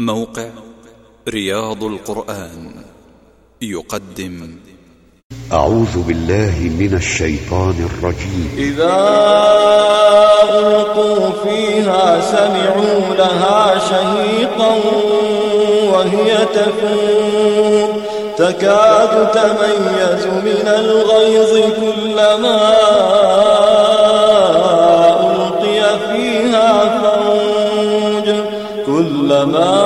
موقع رياض القرآن يقدم. أعوذ بالله من الشيطان الرجيم. إذا ألقوا فيها سمعوا لها شهيقا وهي تفور. تكاد تميز من الغيظ كلما ألقي فيها فوج. كلما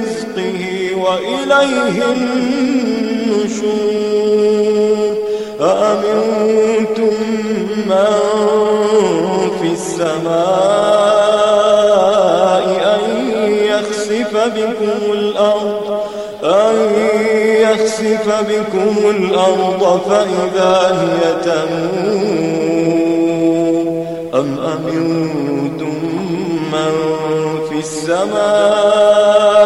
رزقه وإليه النشور. أأمنتم من في السماء أن يخسف بكم الأرض؟ أن يخسف بكم الأرض فإذا هي تمور. أم أمنتم من في السماء